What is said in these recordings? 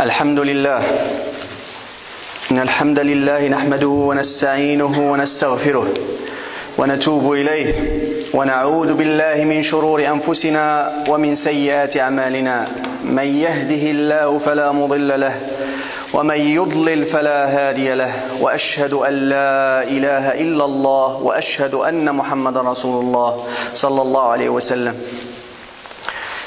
الحمد لله. إن الحمد لله نحمده ونستعينه ونستغفره ونتوب إليه ونعوذ بالله من شرور أنفسنا ومن سيئات أعمالنا. من يهده الله فلا مضل له ومن يضلل فلا هادي له. وأشهد أن لا إله إلا الله وأشهد أن محمدا رسول الله صلى الله عليه وسلم.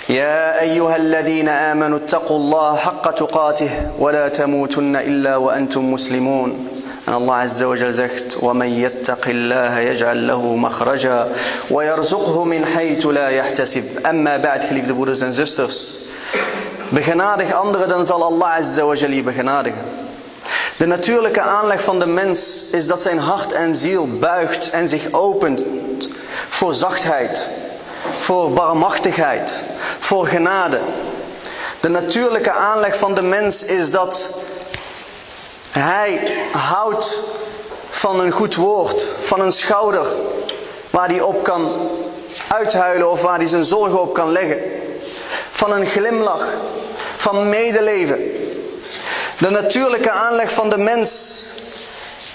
يا أيها الذين آمنوا اتقوا الله حق تقاته ولا تموتن إلا وأنتم مسلمون. أن الله عز وجل زكت ومن يتق الله يجعل له مخرجا ويرزقه من حيث لا يحتسب. أما بعد خليف دي بودرز انزسترس بخنارك zal الله عز وجل بخنارك De natuurlijke aanleg van de mens is dat zijn hart en ziel buigt en zich opent voor zachtheid, voor barmachtigheid, voor genade. De natuurlijke aanleg van de mens is dat hij houdt van een goed woord, van een schouder waar hij op kan uithuilen of waar hij zijn zorgen op kan leggen. Van een glimlach, van medeleven. De natuurlijke aanleg van de mens,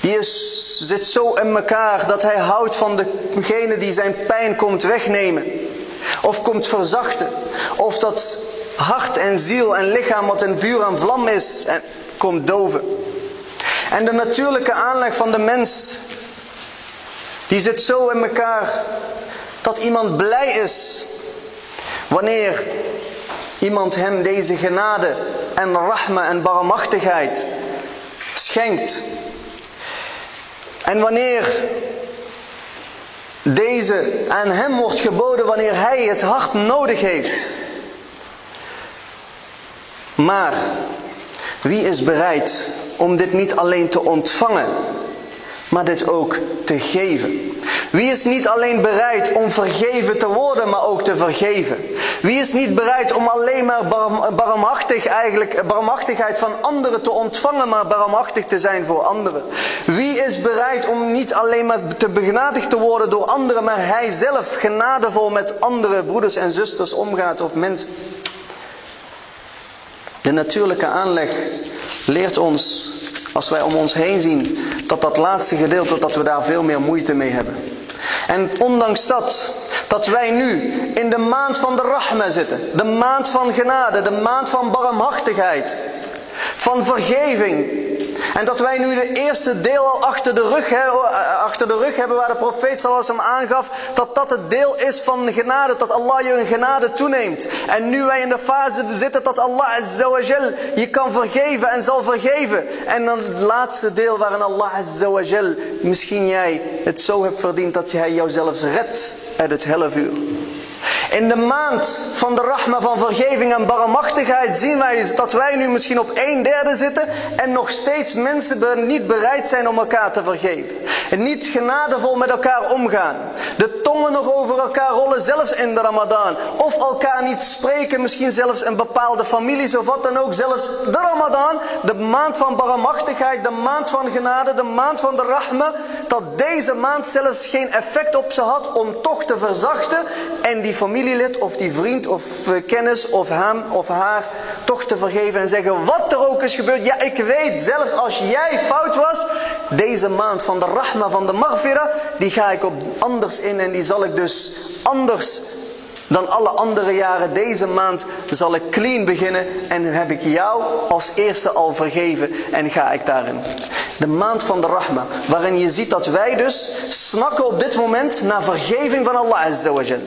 die is, zit zo in elkaar dat hij houdt van degene die zijn pijn komt wegnemen. Of komt verzachten. Of dat hart en ziel en lichaam wat een vuur en vlam is en komt doven. En de natuurlijke aanleg van de mens, die zit zo in elkaar dat iemand blij is wanneer iemand hem deze genade en rahma en barmachtigheid schenkt. En wanneer deze aan hem wordt geboden wanneer hij het hart nodig heeft. Maar wie is bereid om dit niet alleen te ontvangen, maar dit ook te geven? Wie is niet alleen bereid om vergeven te worden, maar ook te vergeven? Wie is niet bereid om alleen maar barmachtig eigenlijk, barmachtigheid van anderen te ontvangen, maar barmachtig te zijn voor anderen? Wie is bereid om niet alleen maar te begenadigd te worden door anderen, maar hij zelf genadevol met andere broeders en zusters omgaat of mensen? De natuurlijke aanleg leert ons, als wij om ons heen zien, dat dat laatste gedeelte, dat we daar veel meer moeite mee hebben. En ondanks dat, dat wij nu in de maand van de rahma zitten, de maand van genade, de maand van barmhartigheid, van vergeving. En dat wij nu de eerste deel al achter de rug, achter de rug hebben waar de profeet zoals hem aangaf, dat dat het deel is van genade, dat Allah je een genade toeneemt. En nu wij in de fase zitten dat Allah azawajal je kan vergeven en zal vergeven. En dan het laatste deel waarin Allah azawajal misschien jij het zo hebt verdiend dat jij jou zelfs redt uit het hellevuur. In de maand van de rahma van vergeving en barmachtigheid zien wij dat wij nu misschien op een derde zitten en nog steeds mensen niet bereid zijn om elkaar te vergeven. En niet genadevol met elkaar omgaan. De tongen nog over elkaar rollen, zelfs in de ramadan. Of elkaar niet spreken, misschien zelfs in bepaalde families of wat dan ook. Zelfs de ramadan, de maand van barmachtigheid, de maand van genade, de maand van de rahma. Dat deze maand zelfs geen effect op ze had om toch te verzachten en die familielid of die vriend of kennis of hem of haar toch te vergeven en zeggen wat er ook is gebeurd. Ja, ik weet zelfs als jij fout was, deze maand van de rahma, van de maghfira, die ga ik op anders in en die zal ik dus anders dan alle andere jaren. Deze maand zal ik clean beginnen en heb ik jou als eerste al vergeven en ga ik daarin. De maand van de rahma, waarin je ziet dat wij dus snakken op dit moment naar vergeving van Allah Azzawajal.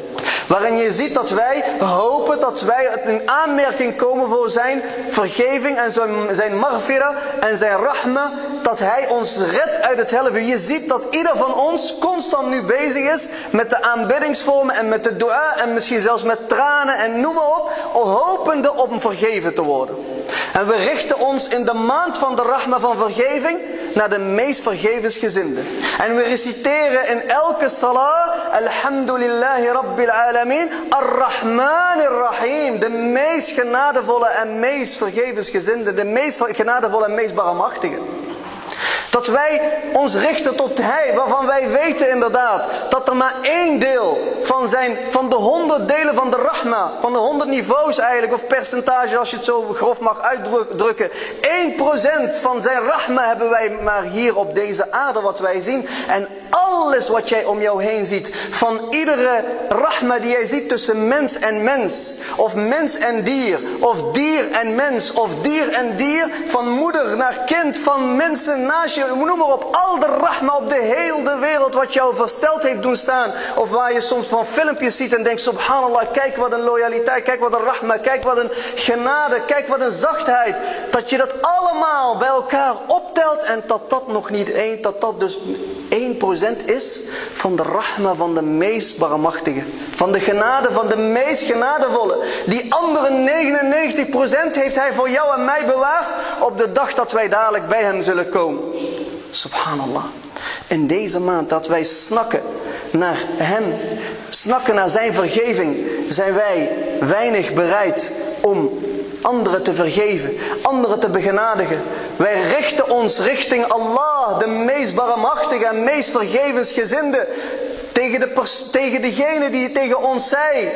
Waarin je ziet dat wij hopen dat wij in aanmerking komen voor zijn vergeving en zijn maghfira en zijn rahma. Dat hij ons redt uit het helft. Je ziet dat ieder van ons constant nu bezig is met de aanbiddingsvormen en met de dua en misschien zelfs met tranen en noem maar op. Hopende om vergeven te worden. En we richten ons in de maand van de rahma van vergeving naar de meest vergevensgezinde. En we reciteren in elke salah, Alhamdulillahi Rabbil Alamin, Ar-Rahman Ar-Rahim, de meest genadevolle en meest vergevensgezinde, de meest genadevolle en meest barmachtige. Dat wij ons richten tot Hij, waarvan wij weten inderdaad dat er maar één deel van, zijn, van de honderd delen van de Rahma, van de honderd niveaus eigenlijk, of percentage als je het zo grof mag uitdrukken. 1% van zijn Rahma hebben wij maar hier op deze aarde wat wij zien. En alles wat jij om jou heen ziet, van iedere Rahma die jij ziet tussen mens en mens, of mens en dier, of dier en mens, of dier en dier, van moeder naar kind, van mensen naast je, noem maar op, al de rahma op de hele wereld wat jou versteld heeft doen staan. Of waar je soms van filmpjes ziet en denkt, subhanallah, kijk wat een loyaliteit, kijk wat een rahma, kijk wat een genade, kijk wat een zachtheid. Dat je dat allemaal bij elkaar optelt en dat dat nog niet één, dat dat dus 1% is van de rahma van de meest barmachtige. Van de genade van de meest genadevolle. Die andere 99% heeft hij voor jou en mij bewaard op de dag dat wij dadelijk bij hem zullen komen. Subhanallah. In deze maand dat wij snakken naar hem, snakken naar zijn vergeving, zijn wij weinig bereid om anderen te vergeven, anderen te begenadigen. Wij richten ons richting Allah, de meest barmachtige en meest vergevensgezinde. Tegen, de tegen degene die tegen ons zei,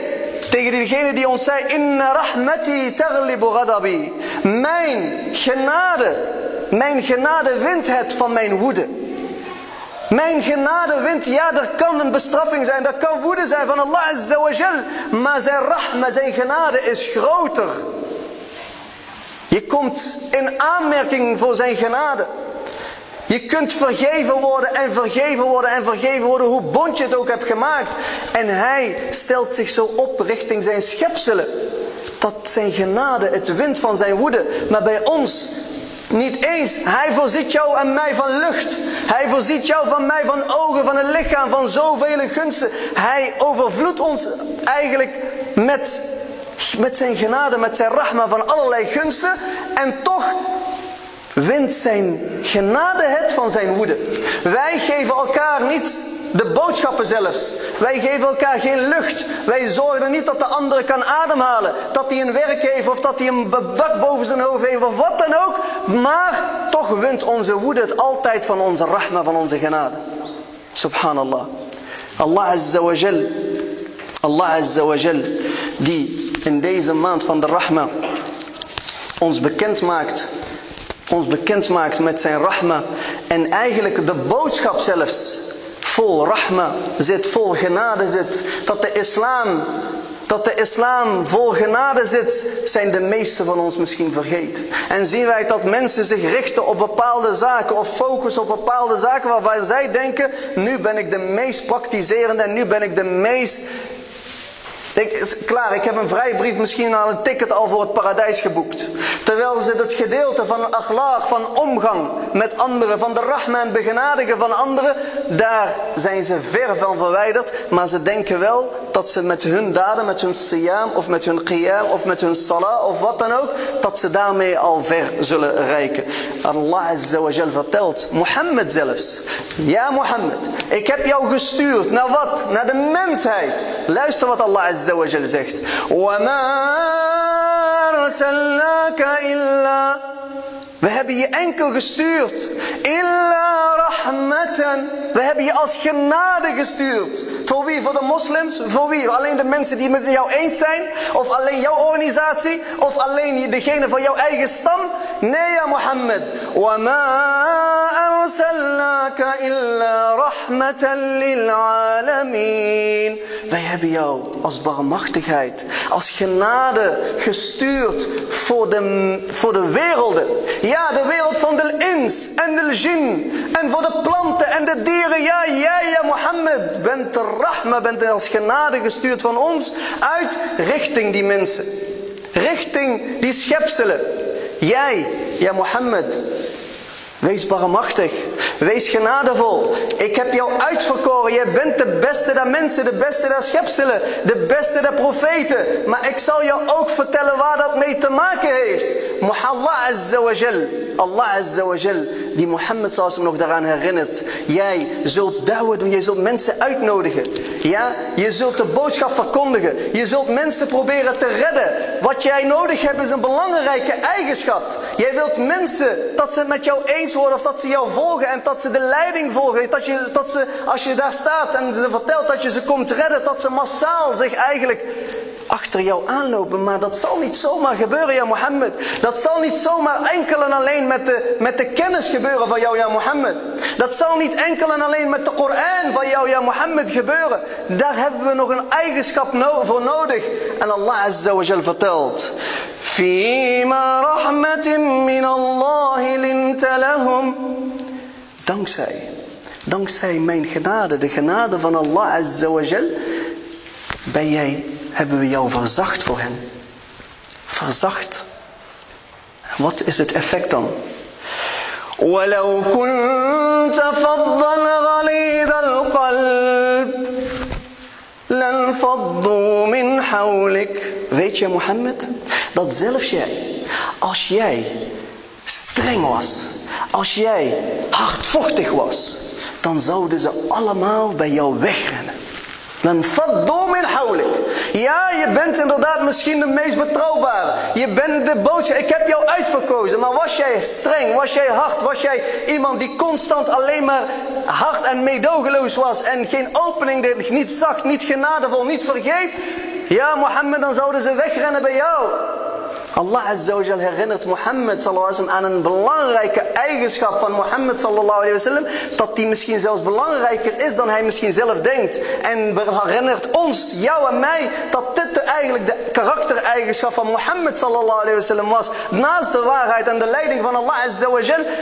tegen degene die ons zei, Inna rahmati taglibu ghadabi. Mijn genade, mijn genade wint het van mijn woede. Mijn genade wint, ja, er kan een bestraffing zijn, er kan woede zijn van Allah Azza wa Jal, maar zijn rahma, zijn genade is groter. Je komt in aanmerking voor zijn genade. Je kunt vergeven worden en vergeven worden en vergeven worden hoe bond je het ook hebt gemaakt. En hij stelt zich zo op richting zijn schepselen. Dat zijn genade het wint van zijn woede. Maar bij ons niet eens. Hij voorziet jou en mij van lucht. Hij voorziet jou van mij van ogen, van een lichaam, van zoveel gunsten. Hij overvloedt ons eigenlijk met met zijn genade, met zijn rahma van allerlei gunsten. En toch wint zijn genade het van zijn woede. Wij geven elkaar niet de boodschappen zelfs. Wij geven elkaar geen lucht. Wij zorgen niet dat de andere kan ademhalen. Dat hij een werk heeft of dat hij een dak boven zijn hoofd heeft of wat dan ook. Maar toch wint onze woede het altijd van onze rahma, van onze genade. Subhanallah. Allah Azza wa Jal. Allah Azza wa Jal. Die in deze maand van de Rahma ons bekend maakt. Ons bekend maakt met zijn Rahma. En eigenlijk de boodschap zelfs vol Rahma zit, vol genade zit. Dat de islam dat de islam vol genade zit, zijn de meesten van ons misschien vergeten. En zien wij dat mensen zich richten op bepaalde zaken of focussen op bepaalde zaken waarvan zij denken, nu ben ik de meest praktiserende en nu ben ik de meest Denk, klaar, ik heb een vrijbrief, misschien al een ticket al voor het paradijs geboekt. Terwijl ze het gedeelte van akhlaaq, van omgang met anderen, van de rahma en begenadigen van anderen, daar zijn ze ver van verwijderd. Maar ze denken wel dat ze met hun daden, met hun siyam of met hun qiyam of met hun salah of wat dan ook, dat ze daarmee al ver zullen reiken. Allah Azza wa Jal vertelt, Mohammed zelfs. Ja Mohammed, ik heb jou gestuurd naar wat? Naar de mensheid. Luister wat Allah Azza wa Jal zegt. وَمَا أَرْسَلْنَاكَ إِلَّا we hebben je enkel gestuurd. Illa rahmatan. We hebben je als genade gestuurd. Voor wie? Voor de moslims? Voor wie? Alleen de mensen die het met jou eens zijn? Of alleen jouw organisatie? Of alleen degene van jouw eigen stam? Nee, ja Mohammed. وَمَا أَرْسَلْنَاكَ إِلَّا رَحْمَةً لِلْعَالَمِينَ Wij hebben jou als barmachtigheid, als genade gestuurd voor de, voor de werelden. Ja, de wereld van de ins en de jin. En voor de planten en de dieren. Ja, jij, ja, Mohammed, bent de rahma, bent als genade gestuurd van ons uit richting die mensen. Richting die schepselen. Jij, ja, Mohammed, Wees barmachtig. Wees genadevol. Ik heb jou uitverkoren. Jij bent de beste der mensen, de beste der schepselen, de beste der profeten. Maar ik zal jou ook vertellen waar dat mee te maken heeft. Muhammad Azza wa Jal. Allah Azza wa Jal. Die Mohammed zoals nog daaraan herinnert. Jij zult da'wah doen. Je zult mensen uitnodigen. Ja? Je zult de boodschap verkondigen. Je zult mensen proberen te redden. Wat jij nodig hebt is een belangrijke eigenschap. Jij wilt mensen dat ze het met jou eens worden of dat ze jou volgen en dat ze de leiding volgen. Dat, je, dat ze, als je daar staat en ze vertelt dat je ze komt redden, dat ze massaal zich eigenlijk achter jou aanlopen. Maar dat zal niet zomaar gebeuren, ja Mohammed. Dat zal niet zomaar enkel en alleen met de, met de kennis gebeuren van jou, ja Mohammed. Dat zal niet enkel en alleen met de Koran van jou, ja Mohammed gebeuren. Daar hebben we nog een eigenschap voor nodig. En Allah Azza wa Jal vertelt. Fima rahmatin min Allah linta lahum. Dankzij, dankzij mijn genade, de genade van Allah Azza wa Jal, ben jij hebben we jou verzacht voor hen. Verzacht. Wat is het effect dan? ولو كنت فظا غليظ القلب لانفضوا من حولك Weet je Mohammed, dat zelfs jij, als jij streng was, als jij hardvochtig was, dan zouden ze allemaal bij jou wegrennen. Dan faddu min. Ja, je bent inderdaad misschien de meest betrouwbare. Je bent de boodschap. Ik heb jou uitverkozen. Maar was jij streng? Was jij hard? Was jij iemand die constant alleen maar hard en meedogenloos was. En geen opening deed. Niet zacht, niet genadevol, niet vergeef. Ja, Mohammed, dan zouden ze wegrennen bij jou. Allah herinnert Mohammed sallallahu aan een belangrijke eigenschap van Mohammed sallallahu alayhi wasallam. Dat die misschien zelfs belangrijker is dan hij misschien zelf denkt. En herinnert ons, jou en mij, dat dit eigenlijk de karaktereigenschap van Mohammed sallallahu alayhi wasallam was. Naast de waarheid en de leiding van Allah.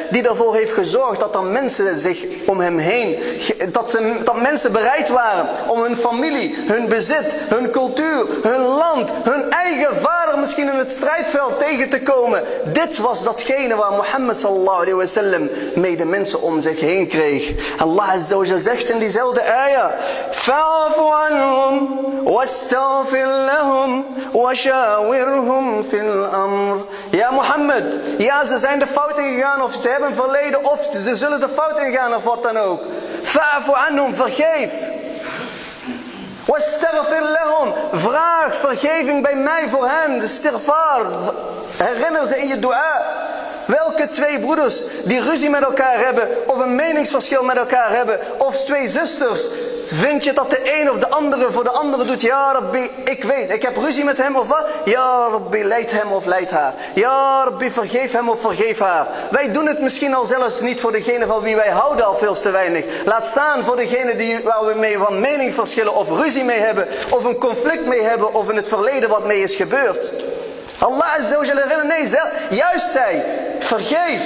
Die ervoor heeft gezorgd dat er mensen zich om hem heen, dat, ze, dat mensen bereid waren om hun familie, hun bezit, hun cultuur, hun land, hun eigen vader misschien in het strijd strijdveld tegen te komen. Dit was datgene waar Mohammed sallallahu alayhi wa sallam mee de mensen om zich heen kreeg. Allah azza zegt in diezelfde ayah. Fa'afu anhum wastaghfir lahum washawirhum fil amr. Ja Mohammed, ja ze zijn de fouten gegaan of ze hebben verleden of ze zullen de fouten gaan of wat dan ook. Fa'afu anhum, vergeef. Lahum. Vraag vergeving bij mij voor hen. De stirfar. Herinner ze in je dua. Welke twee broeders die ruzie met elkaar hebben, of een meningsverschil met elkaar hebben, of twee zusters, vind je dat de een of de andere voor de andere doet? Ja, Rabbi, ik weet, ik heb ruzie met hem of wat? Ja, Rabbi, leid hem of leid haar. Ja, Rabbi, vergeef hem of vergeef haar. Wij doen het misschien al zelfs niet voor degene van wie wij houden al veel te weinig. Laat staan voor degene die, waar we mee van mening verschillen, of ruzie mee hebben, of een conflict mee hebben, of in het verleden wat mee is gebeurd. Allah Azza wa nee, juist zij, vergeef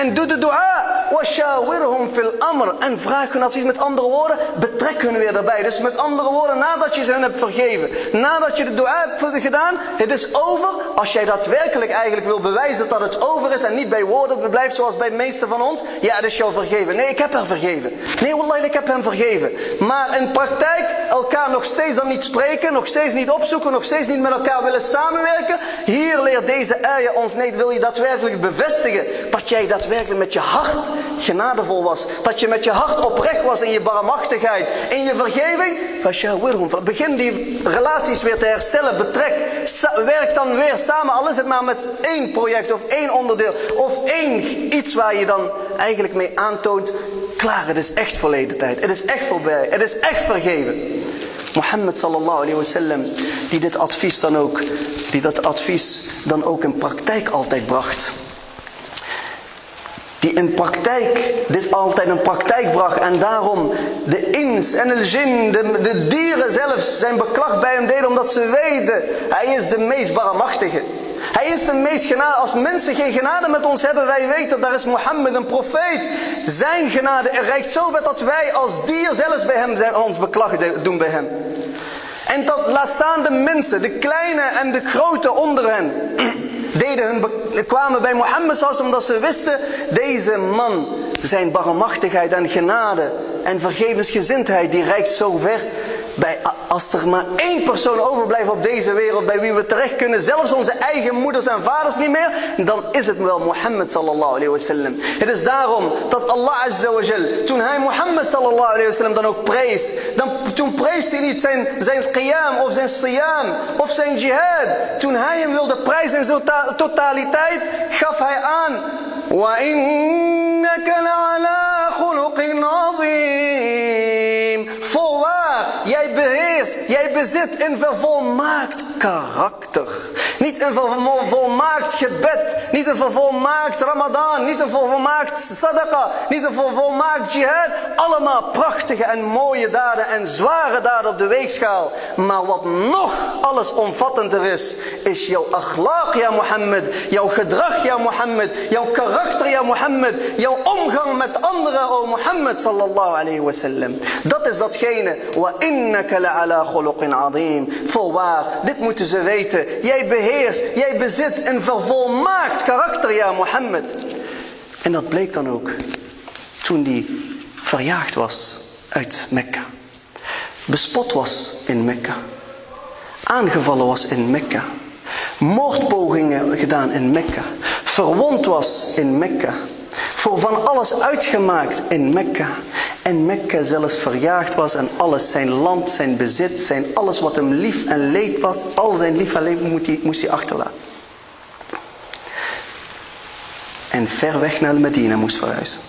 en doe de dua. Washawirhum fil amr. En vraag hun advies met andere woorden. Betrek hun weer daarbij. Dus met andere woorden, nadat je ze hen hebt vergeven. Nadat je de dua hebt gedaan. Het is over. Als jij daadwerkelijk eigenlijk wil bewijzen dat het over is. En niet bij woorden blijft zoals bij de meeste van ons. Ja, het is jou vergeven. Nee, ik heb haar vergeven. Nee, wallah, ik heb hem vergeven. Maar in praktijk elkaar nog steeds dan niet spreken. Nog steeds niet opzoeken. Nog steeds niet met elkaar willen samenwerken. Hier leert deze ayah ons. Nee, wil je daadwerkelijk bevestigen. Dat jij daadwerkelijk met je hart genadevol was. Dat je met je hart oprecht was in je barmachtigheid, in je vergeving. Begin die relaties weer te herstellen. Betrek. Werk dan weer samen. Al is het maar met één project of één onderdeel. Of één iets waar je dan eigenlijk mee aantoont. Klaar, het is echt verleden tijd. Het is echt voorbij. Het is echt vergeven. Mohammed sallallahu alayhi wasallam die dit advies dan ook, die dat advies dan ook in praktijk altijd bracht die in praktijk dit altijd in praktijk bracht en daarom de ins en de jin, de, de dieren zelfs zijn beklag bij hem deden omdat ze weten, hij is de meest barmachtige. Hij is de meest genade. Als mensen geen genade met ons hebben, wij weten, daar is Mohammed een profeet. Zijn genade reikt zo ver dat wij als dier zelfs bij hem zijn, ons beklag doen bij hem. En dat laat staan de mensen, de kleine en de grote onder hen, deden hun, kwamen bij Mohammed zoals omdat ze wisten, deze man, zijn barmachtigheid en genade en vergevensgezindheid, die reikt zo ver als er maar één persoon overblijft op deze wereld bij wie we terecht kunnen, zelfs onze eigen moeders en vaders niet meer, dan is het wel Mohammed sallallahu alayhi wa sallam. Het is daarom dat Allah azza wa jal, toen hij Mohammed sallallahu alayhi wa sallam dan ook prees, dan, toen prees hij niet zijn, zijn qiyam of zijn siyam of zijn jihad. Toen hij hem wilde prijzen in zijn totaliteit, gaf hij aan, wa innaka la'ala khuluqin jij beheerst, jij bezit een vervolmaakt karakter. Niet een vervolmaakt gebed, niet een vervolmaakt ramadan, niet een vervolmaakt sadaqa, niet een vervolmaakt jihad. Allemaal prachtige en mooie daden en zware daden op de weegschaal. Maar wat nog alles omvattender is, is jouw akhlaq, ja Mohammed, jouw gedrag, ja Mohammed, jouw karakter, ja Mohammed, jouw omgang met anderen, o Mohammed sallallahu alayhi wa sallam. Dat is datgene, wa. Voorwaar, dit moeten ze weten. Jij beheerst, jij bezit een vervolmaakt karakter, ja Mohammed. En dat bleek dan ook toen die verjaagd was uit Mekka. Bespot was in Mekka. Aangevallen was in Mekka. Moordpogingen gedaan in Mekka. Verwond was in Mekka. Voor van alles uitgemaakt in Mekka. En Mekka zelfs verjaagd was en alles, zijn land, zijn bezit, zijn alles wat hem lief en leed was, al zijn lief en leed moest hij, moest hij achterlaten. En ver weg naar Medina moest verhuizen.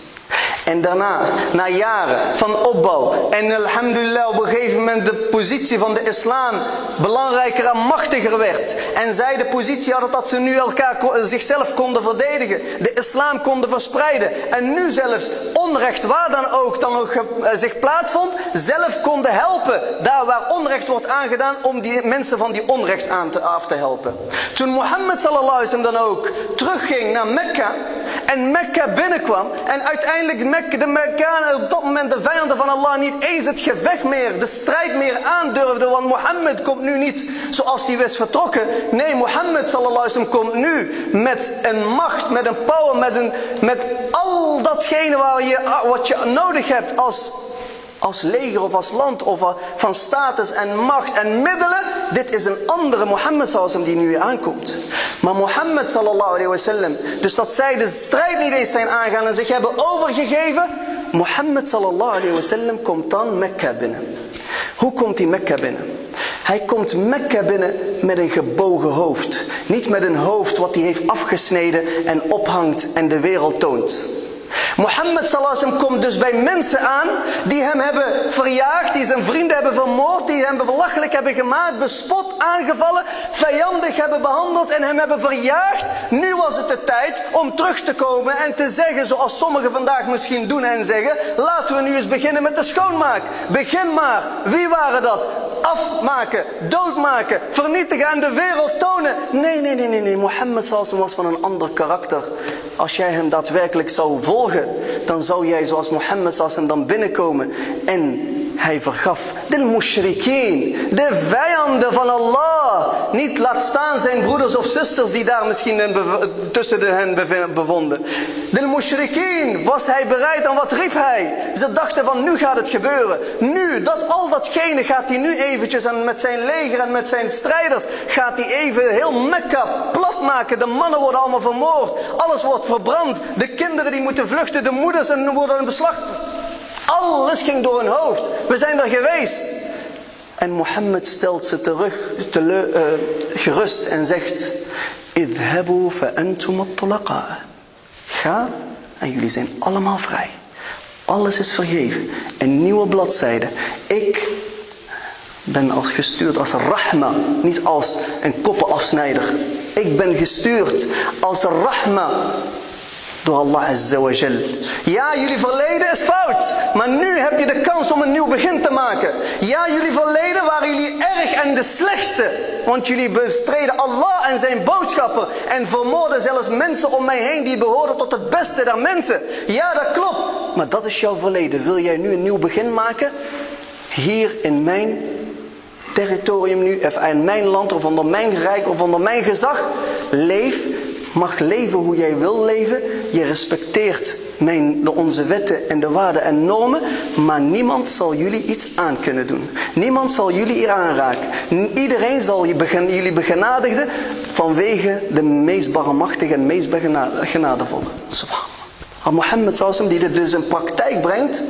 En daarna, na jaren van opbouw en alhamdulillah op een gegeven moment de positie van de islam belangrijker en machtiger werd. En zij de positie hadden dat ze nu elkaar, zichzelf konden verdedigen. De islam konden verspreiden. En nu zelfs onrecht waar dan ook dan ook eh, zich plaatsvond, zelf konden helpen. Daar waar onrecht wordt aangedaan om die mensen van die onrecht aan te, af te helpen. Toen Mohammed sallallahu alaihi wasallam dan ook terugging naar Mekka en Mekka binnenkwam en uiteindelijk Mekka, de Mekkanen op dat moment de vijanden van Allah niet eens het gevecht meer, de strijd meer aandurfden. Want Mohammed komt nu niet zoals hij was vertrokken. Nee, Mohammed sallallahu alaihi komt nu met een macht, met een power, met, een, met al datgene waar je, wat je nodig hebt als als leger of als land of van status en macht en middelen. Dit is een andere Mohammed sallallahu die nu aankomt. Maar Mohammed sallallahu alayhi wasallam, dus dat zij de strijd niet eens zijn aangaan en zich hebben overgegeven. Mohammed sallallahu alayhi wasallam komt dan Mekka binnen. Hoe komt hij Mekka binnen? Hij komt Mekka binnen met een gebogen hoofd. Niet met een hoofd wat hij heeft afgesneden en ophangt en de wereld toont. Mohammed sallallahu komt dus bij mensen aan die hem hebben verjaagd, die zijn vrienden hebben vermoord, die hem belachelijk hebben gemaakt, bespot, aangevallen, vijandig hebben behandeld en hem hebben verjaagd. Nu was het de tijd om terug te komen en te zeggen, zoals sommigen vandaag misschien doen en zeggen, laten we nu eens beginnen met de schoonmaak. Begin maar. Wie waren dat? Afmaken, doodmaken, vernietigen en de wereld tonen. Nee, nee, nee, nee, nee. Mohammed sallallahu was van een ander karakter. Als jij hem daadwerkelijk zou volgen, dan zou jij zoals Mohammed sallallahu dan binnenkomen en hij vergaf de mushrikeen, de vijanden van Allah. Niet laat staan zijn broeders of zusters die daar misschien tussen hen bevonden. De mushrikeen was hij bereid en wat riep hij? Ze dachten van nu gaat het gebeuren. Nu, dat al datgene gaat hij nu eventjes en met zijn leger en met zijn strijders gaat hij even heel Mekka plat maken. De mannen worden allemaal vermoord. Alles wordt verbrand. De kinderen die moeten vluchten, de moeders en worden in beslag alles ging door hun hoofd. We zijn er geweest. En Mohammed stelt ze terug, te, uh, gerust en zegt: fa antum Ga en jullie zijn allemaal vrij. Alles is vergeven. Een nieuwe bladzijde. Ik ben als gestuurd als rahma, niet als een koppenafsnijder. Ik ben gestuurd als rahma, door Allah Azza. Ja, jullie verleden is fout. Maar nu heb je de kans om een nieuw begin te maken. Ja, jullie verleden waren jullie erg en de slechtste. Want jullie bestreden Allah en zijn boodschappen. En vermoorden zelfs mensen om mij heen die behoren tot het beste der mensen. Ja, dat klopt. Maar dat is jouw verleden. Wil jij nu een nieuw begin maken? Hier in mijn territorium nu, of in mijn land, of onder mijn rijk, of onder mijn gezag. Leef mag leven hoe jij wil leven. Je respecteert mijn, de, onze wetten en de waarden en normen. Maar niemand zal jullie iets aan kunnen doen. Niemand zal jullie hier aanraken. Iedereen zal jullie begenadigden vanwege de meest barmachtige en meest genadevolle. Subhanallah. Mohammed sallam die dit dus in praktijk brengt.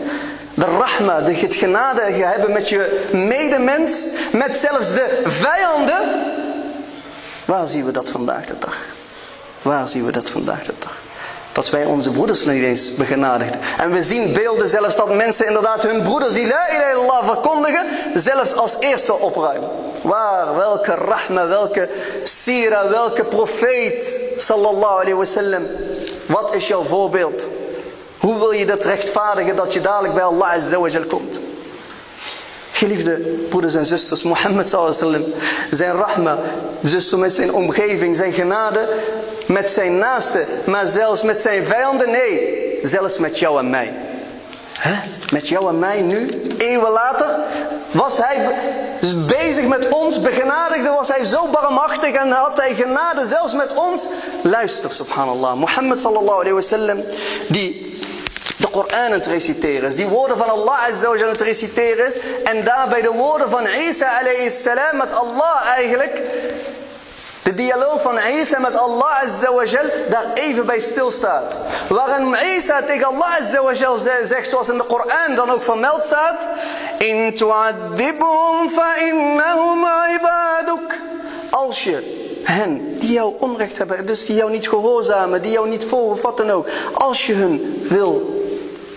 De rahma, de genade hebben met je medemens, met zelfs de vijanden. Waar zien we dat vandaag de dag? Waar zien we dat vandaag de dag? Dat wij onze broeders niet eens begenadigden. En we zien beelden zelfs dat mensen inderdaad hun broeders die la ilaha illallah verkondigen, zelfs als eerste opruimen. Waar, welke rahma, welke sira, welke profeet, sallallahu alayhi wasallam. Wat is jouw voorbeeld? Hoe wil je dat rechtvaardigen dat je dadelijk bij Allah azawajal komt? Geliefde broeders en zusters, Mohammed sallam, zijn rahma, dus met zijn omgeving, zijn genade, met zijn naasten, maar zelfs met zijn vijanden, nee, zelfs met jou en mij. Hè? Met jou en mij nu, eeuwen later, was hij bezig met ons, begenadigde, was hij zo barmachtig en had hij genade zelfs met ons. Luister, subhanallah, Mohammed sallallahu alayhi wa sallam, die de Koran aan het reciteren is. Die woorden van Allah Azza aan het reciteren is. En daarbij de woorden van Isa alayhi salam met Allah eigenlijk. De dialoog van Isa met Allah Azza wa Jal daar even bij stilstaat. Waarin Isa tegen Allah Azza wa Jal zegt zoals in de Koran dan ook vermeld staat. In tu'adibhum fa innahum ibaduk. Als je hen die jou onrecht hebben, dus die jou niet gehoorzamen, die jou niet volgen, wat dan ook. Als je hun wil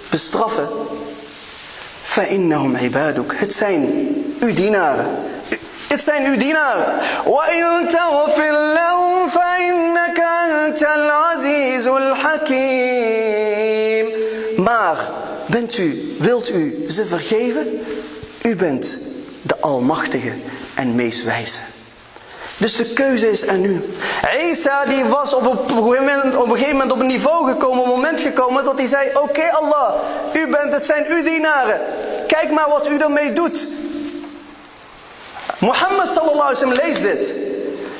bestraffen. فَإِنَّهُمْ عِبَادُكَ Het zijn uw dienaren. Het zijn uw dienaren. وَإِن تَغْفِرْ لَهُمْ فَإِنَّكَ أَنْتَ الْعَزِيزُ الْحَكِيمُ Maar bent u, wilt u ze vergeven? U bent de Almachtige en meest wijze. Dus de keuze is aan u. Isa die was op een, moment, op een gegeven moment op een niveau gekomen, op een moment gekomen dat hij zei, oké Allah, u bent, het zijn uw dienaren. Kijk maar wat u ermee doet. Mohammed sallallahu alaihi wasallam leest dit.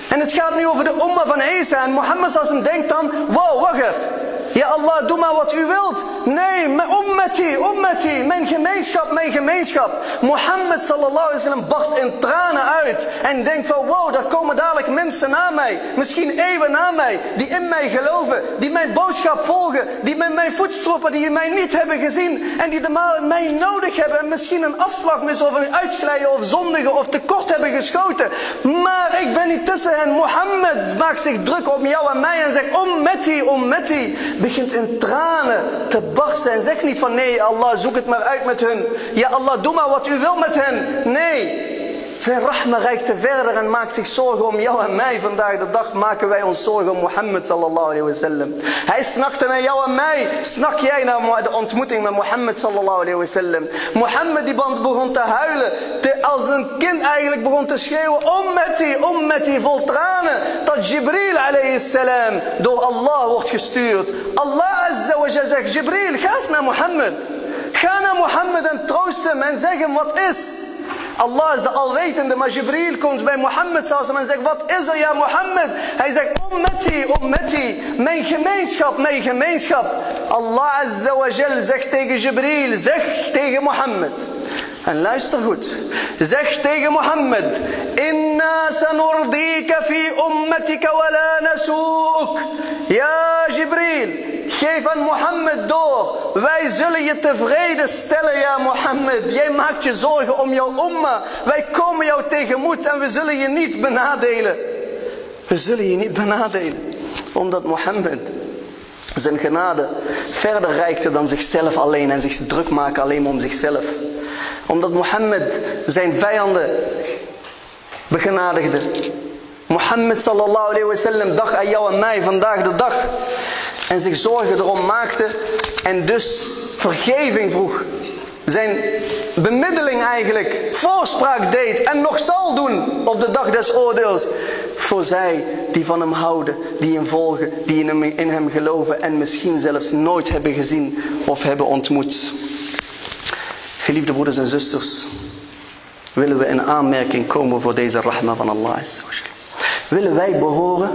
En het gaat nu over de umma van Isa. En Mohammed sallallahu alaihi denkt dan, wow, wacht even. Ja Allah, doe maar wat u wilt. Nee, ummati, ummati, mijn gemeenschap, mijn gemeenschap. Mohammed sallallahu alaihi wasallam barst in tranen uit. En denkt van wow, daar komen dadelijk mensen na mij. Misschien eeuwen na mij. Die in mij geloven. Die mijn boodschap volgen. Die met mijn voetstroppen, die mij niet hebben gezien. En die mij nodig hebben. En misschien een afslag mis of een uitglijden of zondigen of tekort hebben geschoten. Maar ik ben niet tussen hen. Mohammed maakt zich druk op jou en mij en zegt ummati, ummati begint in tranen te barsten en zegt niet van nee Allah zoek het maar uit met hun. Ja Allah doe maar wat u wil met hen. Nee. Zijn rahma reikt te verder en maakt zich zorgen om jou en mij. Vandaag de dag maken wij ons zorgen om Mohammed sallallahu alayhi wa sallam. Hij snakte naar jou en mij. Snak jij naar de ontmoeting met Mohammed sallallahu alayhi wa sallam. Mohammed die begon te huilen. Te, als een kind eigenlijk begon te schreeuwen. Ummeti, ummeti, vol tranen. Dat Jibril alayhi salam door Allah wordt gestuurd. Allah azza wa zegt Jibril ga eens naar Mohammed. Ga naar Mohammed en troost hem en zeg hem wat is. Allah is de alwetende, maar Jibril komt bij Mohammed en zegt, wat is er ja Mohammed? Hij zegt, ummeti, ummeti, mijn gemeenschap, mijn gemeenschap. Allah azza zegt tegen Jibril, zeg tegen Mohammed. En luister goed. Zeg tegen Mohammed. Inna sanurdika fi ummatika wa la nasu'uk. Ja Jibril. Geef aan Mohammed door. Wij zullen je tevreden stellen, ja Mohammed. Jij maakt je zorgen om jouw umma. Wij komen jou tegemoet en we zullen je niet benadelen. We zullen je niet benadelen. Omdat Mohammed zijn genade verder reikte dan zichzelf alleen en zich druk maken alleen om zichzelf. Omdat Mohammed zijn vijanden begenadigde. Mohammed sallallahu alayhi wa sallam dacht aan jou en mij vandaag de dag. En zich zorgen erom maakte. En dus vergeving vroeg. Zijn bemiddeling eigenlijk voorspraak deed en nog zal doen op de dag des oordeels. Voor zij die van hem houden, die hem volgen, die in hem, in hem geloven en misschien zelfs nooit hebben gezien of hebben ontmoet. Geliefde broeders en zusters, willen we in aanmerking komen voor deze rahma van Allah. Willen wij behoren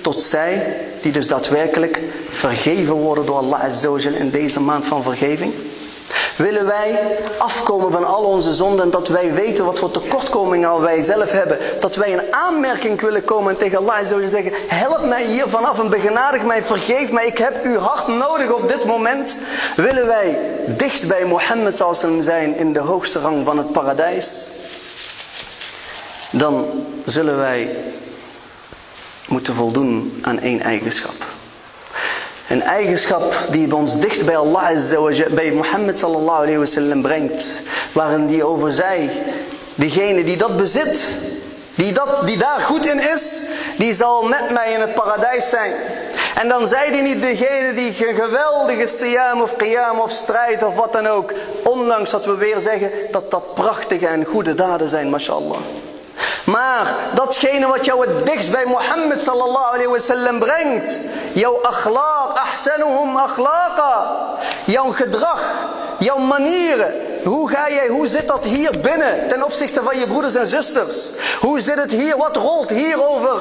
tot zij die dus daadwerkelijk vergeven worden door Allah in deze maand van vergeving? Willen wij afkomen van al onze zonden en dat wij weten wat voor tekortkomingen wij zelf hebben. Dat wij in aanmerking willen komen en tegen Allah zullen zeggen, help mij hier vanaf en begenadig mij, vergeef mij, ik heb uw hart nodig op dit moment. Willen wij dicht bij Mohammed sallam zijn in de hoogste rang van het paradijs. Dan zullen wij moeten voldoen aan één eigenschap. Een eigenschap die ons dicht bij Allah bij Mohammed sallallahu alayhi wasallam brengt. Waarin die over zei, diegene die dat bezit, die, dat, die daar goed in is, die zal met mij in het paradijs zijn. En dan zei hij niet degene die een geweldige siyam of qiyam of strijd of wat dan ook. Ondanks dat we weer zeggen dat dat prachtige en goede daden zijn, mashallah. Maar datgene wat jou het dichtst bij Mohammed sallallahu alayhi wasallam brengt. Jouw akhlaq, ahsanuhum akhlaqa. Jouw gedrag, jouw manieren. Hoe ga jij, hoe zit dat hier binnen ten opzichte van je broeders en zusters? Hoe zit het hier, wat rolt hier over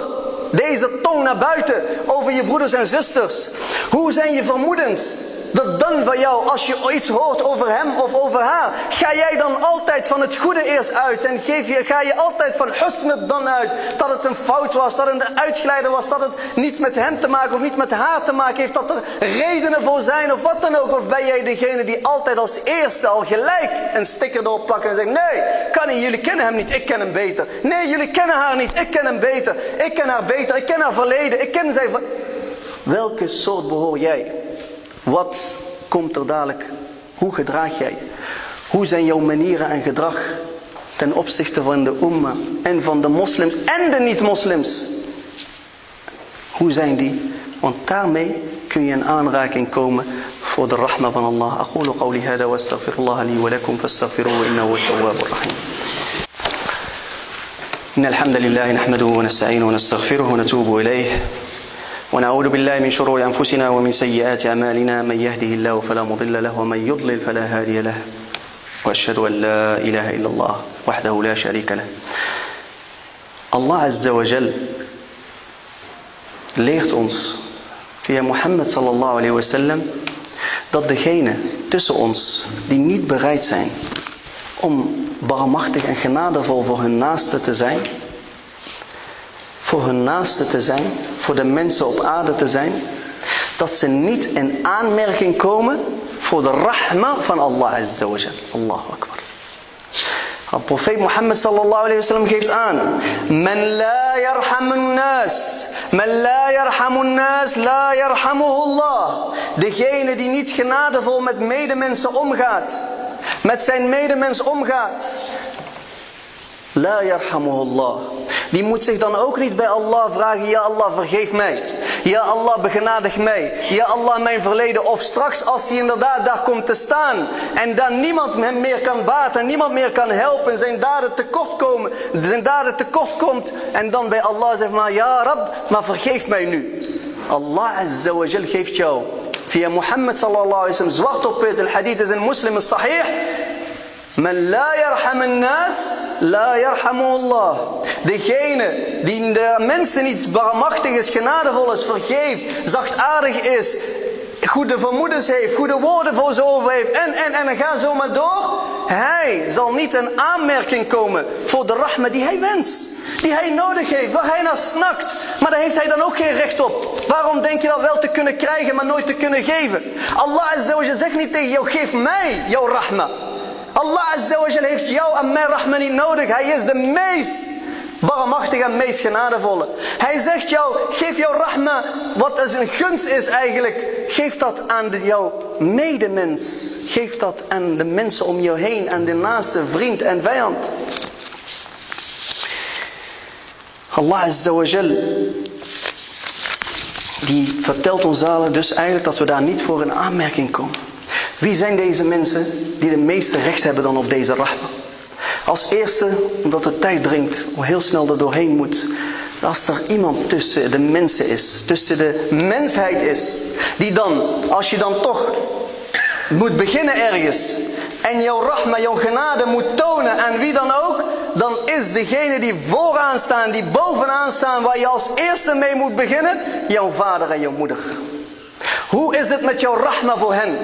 deze tong naar buiten over je broeders en zusters? Hoe zijn je vermoedens? Dat dan bij jou, als je iets hoort over hem of over haar, ga jij dan altijd van het goede eerst uit en geef je, ga je altijd van husn dan uit, dat het een fout was, dat het een uitglijder was, dat het niets met hem te maken of niet met haar te maken heeft, dat er redenen voor zijn of wat dan ook, of ben jij degene die altijd als eerste al gelijk een sticker erop en zegt, nee, kan niet, jullie kennen hem niet, ik ken hem beter. Nee, jullie kennen haar niet, ik ken hem beter. Ik ken haar beter, ik ken haar verleden, ik ken zijn... Welke soort behoor jij? Wat komt er dadelijk? Hoe gedraag jij? Hoe zijn jouw manieren en gedrag ten opzichte van de umma en van de moslims en de niet-moslims? Hoe zijn die? Want daarmee kun je in aanraking komen voor de rahma van Allah. أقول قولي هذا واستغفر الله لي ولكم فاستغفروه إنه هو التواب الرحيم. إن الحمد لله نحمده ونستعينه ونستغفره ونتوب إليه ونعوذ بالله من شرور أنفسنا ومن سيئات أمالنا من يهده الله فلا مضل له ومن يضلل فلا هادي له. وأشهد أن لا إله إلا الله وحده لا شريك له. الله عز وجل ليخت أنس في محمد صلى الله عليه وسلم dat degene tussen ons die niet bereid zijn om barmachtig en genadevol voor hun naaste te zijn, voor hun naaste te zijn, voor de mensen op aarde te zijn, dat ze niet in aanmerking komen voor de rahma van Allah Azza wa Jal. Allahu Akbar. De profeet Mohammed sallallahu alayhi wa sallam geeft aan. Men la yarhamun nas. Men la yarhamun nas, la yarhamuhu Allah. Degene die niet genadevol met medemensen omgaat. Met zijn medemens omgaat. La yarhamuhullah. Die moet zich dan ook niet bij Allah vragen, ja Allah vergeef mij. Ja Allah begenadig mij. Ja Allah mijn verleden. Of straks als hij inderdaad daar komt te staan. En dan niemand hem meer kan baten. Niemand meer kan helpen. Zijn daden tekort komen. Zijn daden tekort komt. En dan bij Allah zegt maar, ja Rab, maar vergeef mij nu. Allah Azza wa Jal geeft jou via Mohammed sallallahu alaihi wasallam zwart op wit. Het hadith is een moslim sahih. Men la yarham nas, la yarhamullah. Degene die de mensen niet barmachtig is, genadevol is, vergeeft, zachtaardig is, goede vermoedens heeft, goede woorden voor ze over heeft en, en, en, en ga zo maar door. Hij zal niet in aanmerking komen voor de rahma die hij wenst. Die hij nodig heeft, waar hij naar snakt. Maar daar heeft hij dan ook geen recht op. Waarom denk je dat wel te kunnen krijgen, maar nooit te kunnen geven? Allah zegt niet tegen jou, geef mij jouw rahma. Allah Azza wa heeft jou en rahma niet nodig. Hij is de meest barmachtige en meest genadevolle. Hij zegt jou, geef jouw rahma, wat als een gunst is eigenlijk, geef dat aan jouw medemens. Geef dat aan de mensen om jou heen, aan de naaste vriend en vijand. Allah Azza wa die vertelt ons dus eigenlijk dat we daar niet voor in aanmerking komen. Wie zijn deze mensen die de meeste recht hebben dan op deze rahma? Als eerste, omdat de tijd dringt, hoe heel snel er doorheen moet. Als er iemand tussen de mensen is, tussen de mensheid is, die dan, als je dan toch moet beginnen ergens en jouw rahma, jouw genade moet tonen aan wie dan ook, dan is degene die vooraan staan, die bovenaan staan, waar je als eerste mee moet beginnen, jouw vader en jouw moeder. Hoe is het met jouw rahma voor hen?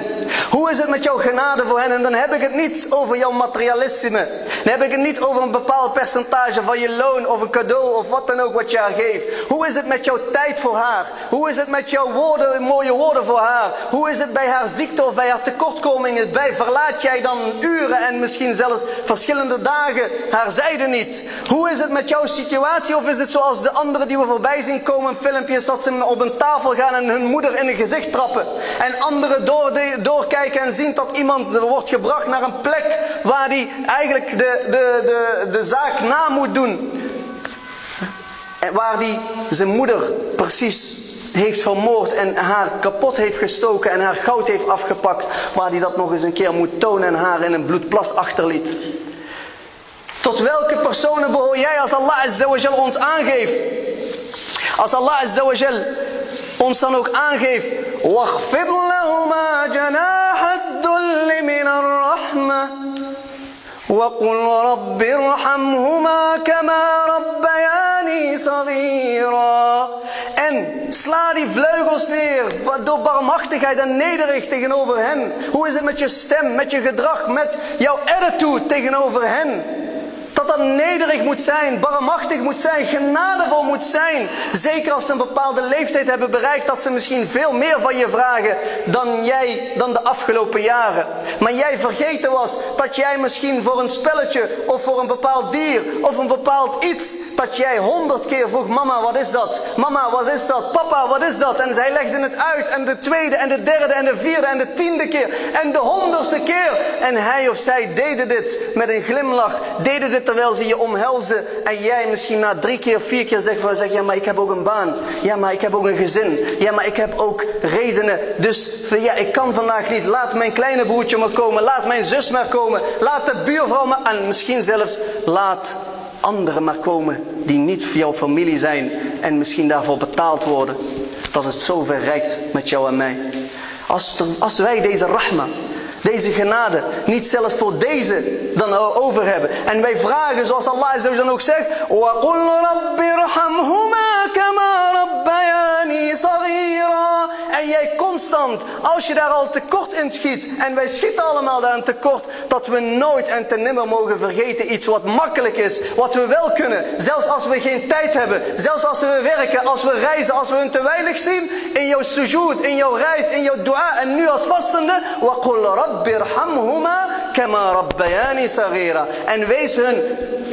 Hoe is het met jouw genade voor hen? En dan heb ik het niet over jouw materialisme. Dan heb ik het niet over een bepaald percentage van je loon of een cadeau of wat dan ook wat je haar geeft. Hoe is het met jouw tijd voor haar? Hoe is het met jouw woorden, mooie woorden voor haar? Hoe is het bij haar ziekte of bij haar tekortkomingen? Bij verlaat jij dan uren en misschien zelfs verschillende dagen haar zijde niet? Hoe is het met jouw situatie? Of is het zoals de anderen die we voorbij zien komen, filmpjes dat ze op een tafel gaan en hun moeder in een gezicht trappen. En anderen door doorkijken en zien dat iemand wordt gebracht naar een plek waar hij eigenlijk de, de, de, de zaak na moet doen. En waar hij zijn moeder precies heeft vermoord en haar kapot heeft gestoken en haar goud heeft afgepakt. Waar hij dat nog eens een keer moet tonen en haar in een bloedplas achterliet. Tot welke personen behoor jij als Allah Azza ons aangeeft? Als Allah Azza ons dan ook aangeeft. وَاخْفِضْ لَهُمَا جَنَاحَ الذُّلِّ مِنَ الرَّحْمَةِ وَقُلْ رَبِّ ارْحَمْهُمَا كَمَا رَبَّيَانِي صَغِيرًا En sla die vleugels neer door barmachtigheid en nederig tegenover hen. Hoe is het met je stem, met je gedrag, met jouw attitude tegenover hen? Dat dat nederig moet zijn, barmachtig moet zijn, genadevol moet zijn. Zeker als ze een bepaalde leeftijd hebben bereikt, dat ze misschien veel meer van je vragen dan jij, dan de afgelopen jaren. Maar jij vergeten was dat jij misschien voor een spelletje of voor een bepaald dier of een bepaald iets dat jij honderd keer vroeg, mama wat is dat? Mama wat is dat? Papa wat is dat? En zij legden het uit en de tweede en de derde en de vierde en de tiende keer en de honderdste keer. En hij of zij deden dit met een glimlach, deden dit terwijl ze je omhelzen. En jij misschien na drie keer, vier keer zegt, zeg, ja maar ik heb ook een baan. Ja maar ik heb ook een gezin. Ja maar ik heb ook redenen. Dus ja ik kan vandaag niet. Laat mijn kleine broertje maar komen. Laat mijn zus maar komen. Laat de buurvrouw maar. En misschien zelfs laat anderen maar komen die niet jouw familie zijn en misschien daarvoor betaald worden. Dat het zo ver reikt met jou en mij. Als, als wij deze rahma, deze genade, niet zelfs voor deze dan over hebben. En wij vragen zoals Allah dan ook zegt. Als je daar al tekort in schiet, en wij schieten allemaal daar een tekort, dat we nooit en ten nimmer mogen vergeten iets wat makkelijk is, wat we wel kunnen, zelfs als we geen tijd hebben, zelfs als we werken, als we reizen, als we hun te weinig zien, in jouw sujoed, in jouw reis, in jouw dua, en nu als vastende, En wees hun,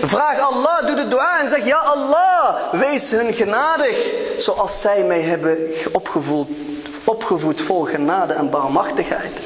vraag Allah, doe de dua en zeg, ja Allah, wees hun genadig, zoals zij mij hebben opgevoed opgevoed vol genade en barmachtigheid.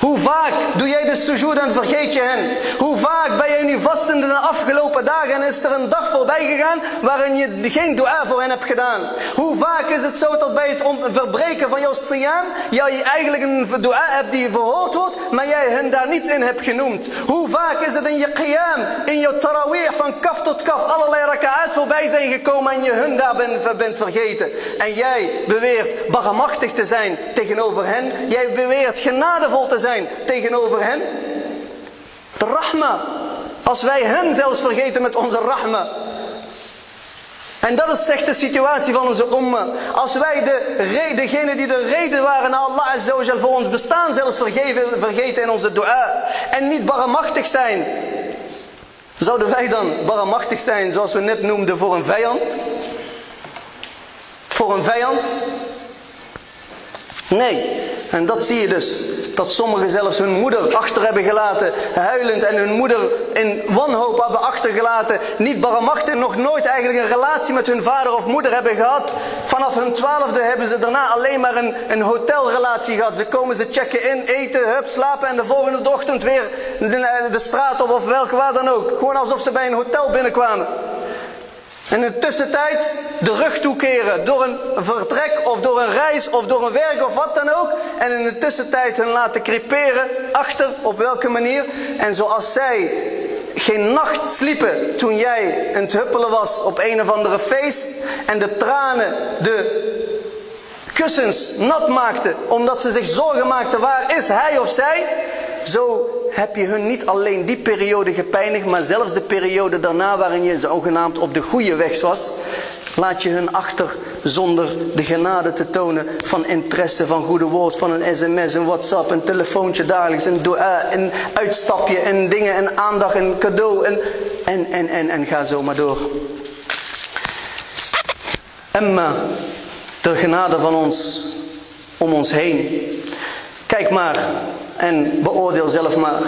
Hoe vaak doe jij de sujoed en vergeet je hen? Hoe vaak ben jij nu vastende de afgelopen dagen en is er een dag voorbij gegaan waarin je geen dua voor hen hebt gedaan? Hoe vaak is het zo dat bij het verbreken van jouw siyam, jij eigenlijk een dua hebt die verhoord wordt, maar jij hen daar niet in hebt genoemd? Hoe vaak is het in je qiyam, in je tarawih van kaf tot kaf, allerlei raka'at voorbij zijn gekomen en je hun daar bent, bent vergeten? En jij beweert barmachtig te zijn tegenover hen. Jij beweert genadevol te zijn tegenover hen. De rahma. Als wij hen zelfs vergeten met onze rahma. En dat is echt de situatie van onze umma. Als wij de, degene die de reden waren naar Allah Azzawajal voor ons bestaan zelfs vergeven, vergeten in onze dua. En niet barmachtig zijn. Zouden wij dan barmachtig zijn zoals we net noemden voor een vijand? Voor een vijand? Nee. En dat zie je dus. Dat sommigen zelfs hun moeder achter hebben gelaten, huilend, en hun moeder in wanhoop hebben achtergelaten. Niet barmachtig, nog nooit eigenlijk een relatie met hun vader of moeder hebben gehad. Vanaf hun twaalfde hebben ze daarna alleen maar een, een hotelrelatie gehad. Ze komen, ze checken in, eten, hup, slapen en de volgende ochtend weer de, de straat op of welke waar dan ook. Gewoon alsof ze bij een hotel binnenkwamen. En in de tussentijd de rug toekeren door een vertrek of door een reis of door een werk of wat dan ook. En in de tussentijd hen laten creperen achter op welke manier. En zoals zij geen nacht sliepen toen jij een het huppelen was op een of andere feest. En de tranen de kussens nat maakten omdat ze zich zorgen maakten waar is hij of zij. zo heb je hun niet alleen die periode gepijnigd, maar zelfs de periode daarna waarin je zogenaamd op de goede weg was, laat je hun achter zonder de genade te tonen van interesse, van goede woord, van een sms, een whatsapp, een telefoontje dagelijks, een dua, een uitstapje en dingen en aandacht en cadeau en, en, en, en, en ga zo maar door. Emma, de genade van ons om ons heen. Kijk maar en beoordeel zelf maar.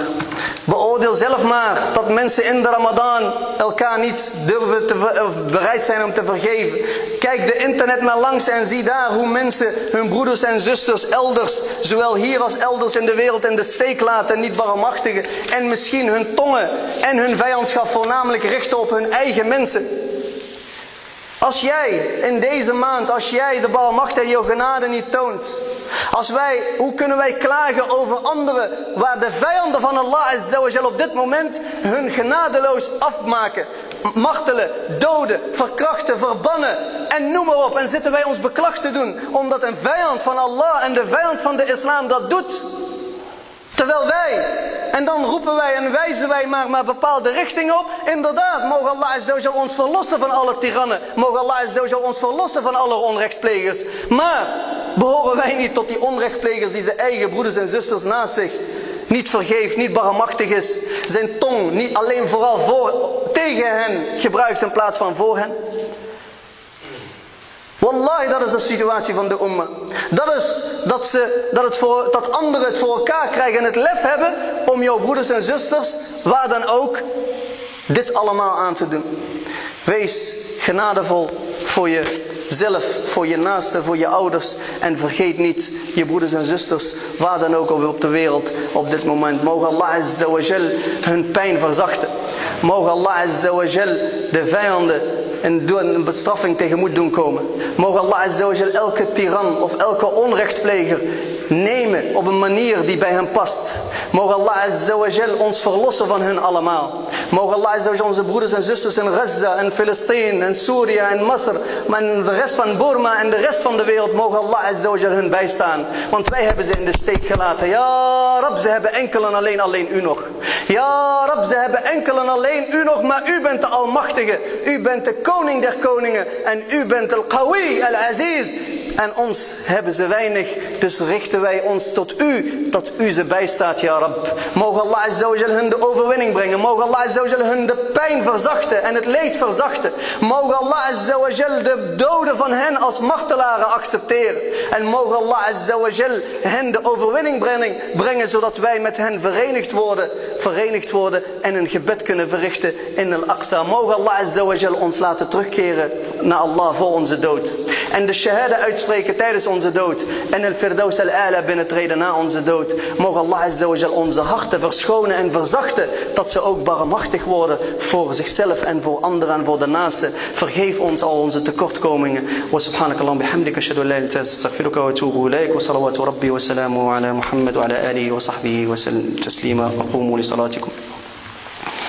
Beoordeel zelf maar dat mensen in de Ramadan elkaar niet durven te ver, bereid zijn om te vergeven. Kijk de internet maar langs en zie daar hoe mensen hun broeders en zusters elders, zowel hier als elders in de wereld, in de steek laten, niet barmachtigen. En misschien hun tongen en hun vijandschap voornamelijk richten op hun eigen mensen. Als jij in deze maand, als jij de balmacht en jouw genade niet toont. Als wij, hoe kunnen wij klagen over anderen waar de vijanden van Allah azawajal op dit moment hun genadeloos afmaken. Martelen, doden, verkrachten, verbannen en noem maar op. En zitten wij ons beklag te doen omdat een vijand van Allah en de vijand van de islam dat doet. Terwijl wij, en dan roepen wij en wijzen wij maar maar bepaalde richtingen op. Inderdaad, mogen Allah ons verlossen van alle tirannen. Mogen Allah ons verlossen van alle onrechtplegers. Maar behoren wij niet tot die onrechtplegers die zijn eigen broeders en zusters naast zich niet vergeeft, niet barmachtig is. Zijn tong niet alleen vooral voor, tegen hen gebruikt in plaats van voor hen. Wallahi, dat is de situatie van de umma. Dat is dat, ze, dat, het voor, dat anderen het voor elkaar krijgen en het lef hebben om jouw broeders en zusters, waar dan ook, dit allemaal aan te doen. Wees genadevol voor jezelf, voor je naasten, voor je ouders. En vergeet niet je broeders en zusters, waar dan ook op de wereld op dit moment. Mogen Allah Azza hun pijn verzachten. Mogen Allah Azza de vijanden een bestraffing tegemoet doen komen. Mogen Allah Azzawajal elke tiran of elke onrechtpleger nemen op een manier die bij hem past. Mogen Allah Azzawajal ons verlossen van hun allemaal. Mogen Allah Azzawajal onze broeders en zusters in Gaza en Filistijn en Syrië en Masr. Maar de rest van Burma en de rest van de wereld mogen Allah Azzawajal hun bijstaan. Want wij hebben ze in de steek gelaten. Ja Rab, ze hebben enkel en alleen alleen u nog. Ja Rab, ze hebben enkel en alleen u nog. Maar u bent de Almachtige. U bent de koning der koningen. En u bent al-Qawi, al-Aziz. En ons hebben ze weinig. Dus richten wij ons tot u. Dat u ze bijstaat, ja Rab. Mogen Allah Azzawajal hun de overwinning brengen. Mogen Allah Azzawajal hun de pijn verzachten. En het leed verzachten. Mogen Allah Azzawajal de doden van hen als martelaren accepteren. En mogen Allah Azzawajal hen de overwinning brengen, brengen. Zodat wij met hen verenigd worden. Verenigd worden en een gebed kunnen verrichten in Al-Aqsa. Mogen Allah Azzawajal ons laten terugkeren naar Allah voor onze dood. En de shahada uitspreken tijdens onze dood. En el firdaus al-ala binnentreden na onze dood. Mogen Allah Azzawajal onze harten verschonen en verzachten. Dat ze ook barmachtig worden voor zichzelf en voor anderen en voor de naasten. Vergeef ons al onze tekortkomingen. Wa subhanak Allah bihamdika ashhadu an la ilaha astaghfiruka wa atubu ilaik. Wa salawatu rabbi wa salamu ala Muhammad wa ala alihi wa sahbihi wa sallam taslima. Aqumu li salatikum.